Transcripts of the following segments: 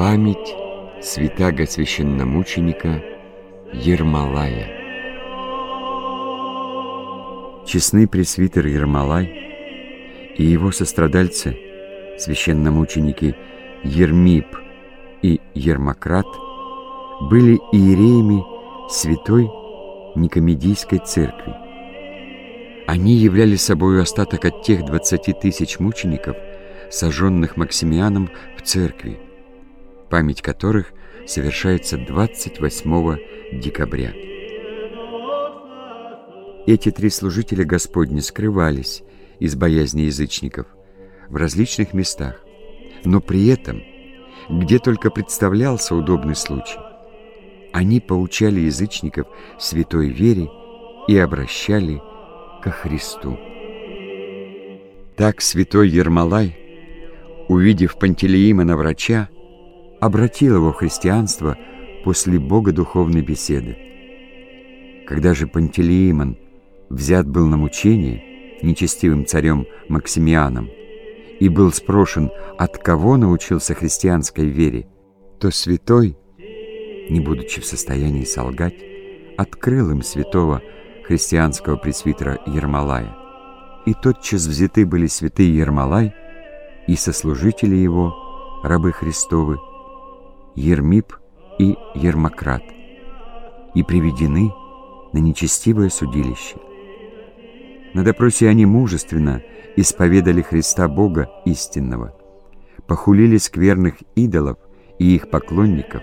Память святаго священномученика Ермолая. Честный пресвитер Ермолай и его сострадальцы, священномученики Ермип и Ермократ, были иереями святой Никомедийской церкви. Они являли собой остаток от тех 20 тысяч мучеников, сожженных Максимианом в церкви, память которых совершается 28 декабря. Эти три служителя Господни скрывались из боязни язычников в различных местах, но при этом, где только представлялся удобный случай, они поучали язычников святой вере и обращали ко Христу. Так святой Ермолай, увидев Пантелеимона врача, обратил его в христианство после богодуховной беседы. Когда же Пантелеимон взят был на мучение нечестивым царем Максимианом и был спрошен, от кого научился христианской вере, то святой, не будучи в состоянии солгать, открыл им святого христианского пресвитера Ермолая. И тотчас взяты были святые Ермолай и сослужители его, рабы Христовы, Ермип и Ермократ, и приведены на нечестивое судилище. На допросе они мужественно исповедали Христа Бога истинного, похулили скверных идолов и их поклонников,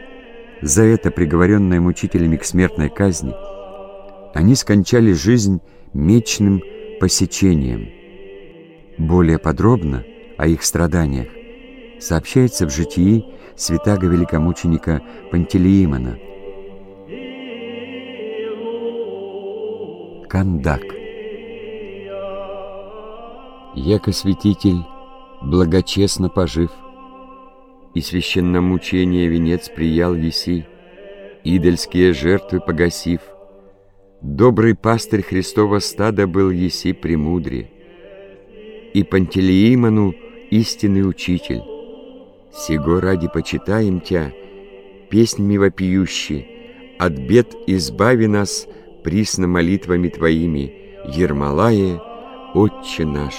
за это, приговоренные мучителями к смертной казни, они скончали жизнь мечным посечением. Более подробно о их страданиях сообщается в житии святаго великомученика Пантелеимона. Кандак Яко святитель, благочестно пожив, И священномучение венец приял еси, Идольские жертвы погасив, Добрый пастырь Христова стада был еси премудре, И Пантелеимону истинный учитель, Сего ради почитаем Тя, песнями вопиющие, От бед избави нас присно молитвами Твоими, Ермолае, Отче наш.